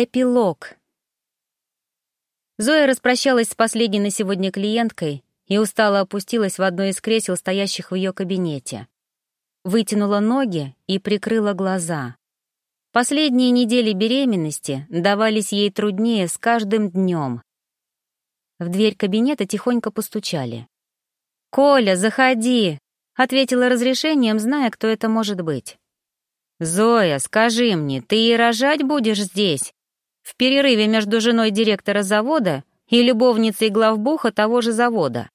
Эпилог. Зоя распрощалась с последней на сегодня клиенткой и устало опустилась в одно из кресел, стоящих в ее кабинете. Вытянула ноги и прикрыла глаза. Последние недели беременности давались ей труднее с каждым днем. В дверь кабинета тихонько постучали. «Коля, заходи!» — ответила разрешением, зная, кто это может быть. «Зоя, скажи мне, ты и рожать будешь здесь?» В перерыве между женой директора завода и любовницей главбуха того же завода.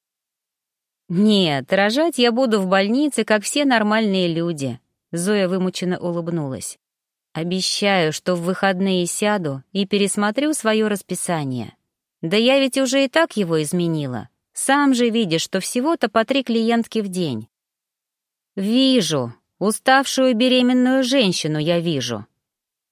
«Нет, рожать я буду в больнице, как все нормальные люди», — Зоя вымученно улыбнулась. «Обещаю, что в выходные сяду и пересмотрю свое расписание. Да я ведь уже и так его изменила. Сам же видишь, что всего-то по три клиентки в день». «Вижу», Уставшую беременную женщину я вижу.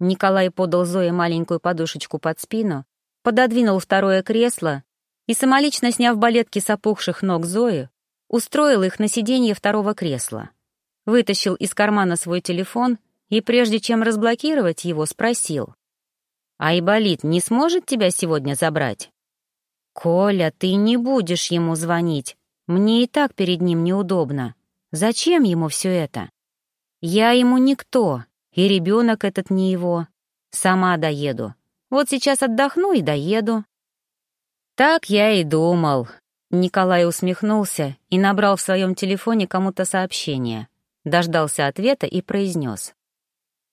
Николай подал Зое маленькую подушечку под спину, пододвинул второе кресло и, самолично сняв балетки с опухших ног Зои, устроил их на сиденье второго кресла. Вытащил из кармана свой телефон и, прежде чем разблокировать его, спросил. «Айболит не сможет тебя сегодня забрать?» «Коля, ты не будешь ему звонить. Мне и так перед ним неудобно. Зачем ему все это?» Я ему никто, и ребенок этот не его. Сама доеду. Вот сейчас отдохну и доеду. Так я и думал. Николай усмехнулся и набрал в своем телефоне кому-то сообщение. Дождался ответа и произнес.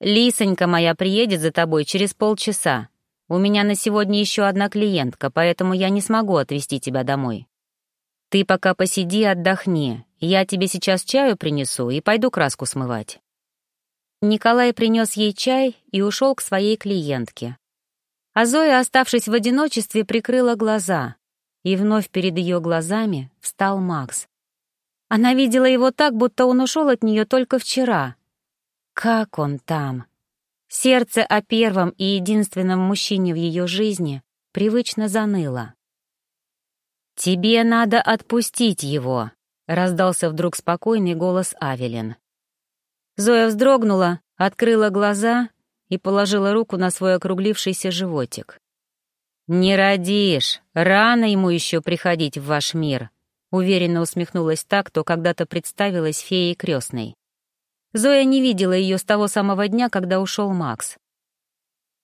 «Лисонька моя приедет за тобой через полчаса. У меня на сегодня еще одна клиентка, поэтому я не смогу отвезти тебя домой. Ты пока посиди, отдохни. Я тебе сейчас чаю принесу и пойду краску смывать». Николай принес ей чай и ушел к своей клиентке. А Зоя, оставшись в одиночестве, прикрыла глаза, и вновь перед ее глазами встал Макс. Она видела его так, будто он ушел от нее только вчера. Как он там? Сердце о первом и единственном мужчине в ее жизни привычно заныло. «Тебе надо отпустить его», — раздался вдруг спокойный голос Авелин. Зоя вздрогнула, открыла глаза и положила руку на свой округлившийся животик. «Не родишь, рано ему еще приходить в ваш мир», уверенно усмехнулась так, кто когда-то представилась феей крестной. Зоя не видела ее с того самого дня, когда ушел Макс.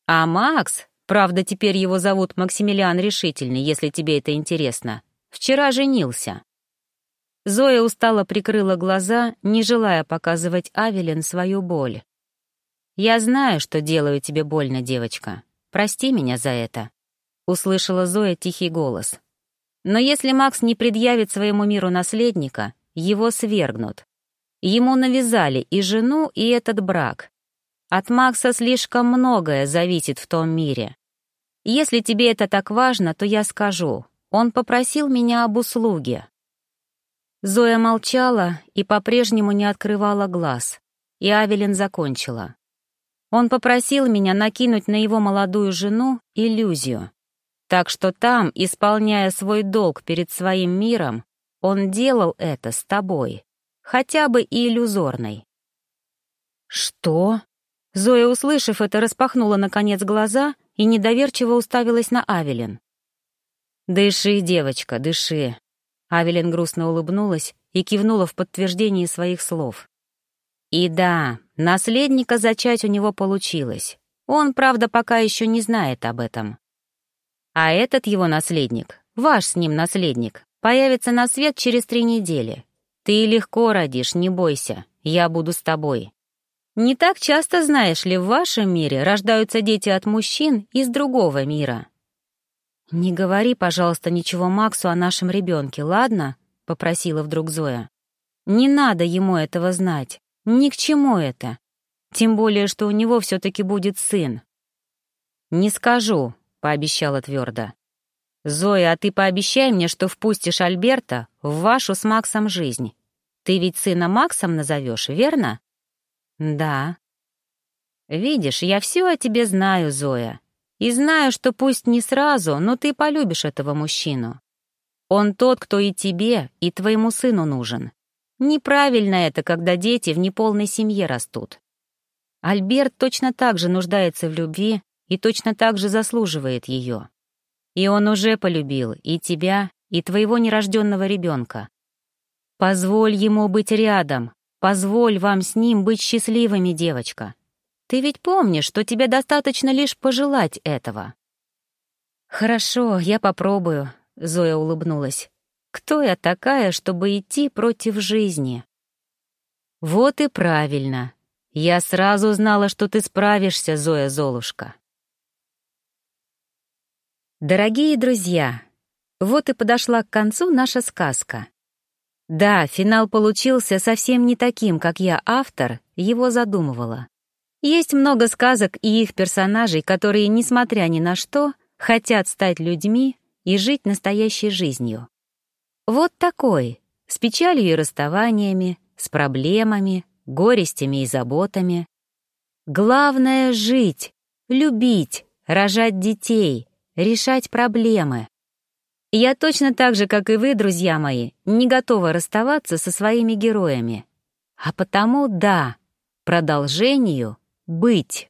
А Макс, правда, теперь его зовут Максимилиан Решительный, если тебе это интересно, вчера женился. Зоя устало прикрыла глаза, не желая показывать Авелин свою боль. «Я знаю, что делаю тебе больно, девочка. Прости меня за это», — услышала Зоя тихий голос. «Но если Макс не предъявит своему миру наследника, его свергнут. Ему навязали и жену, и этот брак. От Макса слишком многое зависит в том мире. Если тебе это так важно, то я скажу. Он попросил меня об услуге. Зоя молчала и по-прежнему не открывала глаз, и Авелин закончила. Он попросил меня накинуть на его молодую жену иллюзию. Так что там, исполняя свой долг перед своим миром, он делал это с тобой, хотя бы и иллюзорной. «Что?» Зоя, услышав это, распахнула наконец глаза и недоверчиво уставилась на Авелин. «Дыши, девочка, дыши. Авелин грустно улыбнулась и кивнула в подтверждении своих слов. И да, наследника зачать у него получилось. Он, правда, пока еще не знает об этом. А этот его наследник, ваш с ним наследник, появится на свет через три недели. Ты легко родишь, не бойся, я буду с тобой. Не так часто, знаешь ли, в вашем мире рождаются дети от мужчин из другого мира. «Не говори, пожалуйста, ничего Максу о нашем ребенке, ладно?» — попросила вдруг Зоя. «Не надо ему этого знать. Ни к чему это. Тем более, что у него все-таки будет сын». «Не скажу», — пообещала твердо. «Зоя, а ты пообещай мне, что впустишь Альберта в вашу с Максом жизнь. Ты ведь сына Максом назовешь, верно?» «Да». «Видишь, я все о тебе знаю, Зоя. И знаю, что пусть не сразу, но ты полюбишь этого мужчину. Он тот, кто и тебе, и твоему сыну нужен. Неправильно это, когда дети в неполной семье растут. Альберт точно так же нуждается в любви, и точно так же заслуживает ее. И он уже полюбил и тебя, и твоего нерожденного ребенка. Позволь ему быть рядом, позволь вам с ним быть счастливыми, девочка. Ты ведь помнишь, что тебе достаточно лишь пожелать этого. Хорошо, я попробую, Зоя улыбнулась. Кто я такая, чтобы идти против жизни? Вот и правильно. Я сразу знала, что ты справишься, Зоя Золушка. Дорогие друзья, вот и подошла к концу наша сказка. Да, финал получился совсем не таким, как я, автор, его задумывала. Есть много сказок и их персонажей, которые, несмотря ни на что, хотят стать людьми и жить настоящей жизнью. Вот такой, с печалью и расставаниями, с проблемами, горестями и заботами. Главное — жить, любить, рожать детей, решать проблемы. Я точно так же, как и вы, друзья мои, не готова расставаться со своими героями. А потому да, продолжению быть.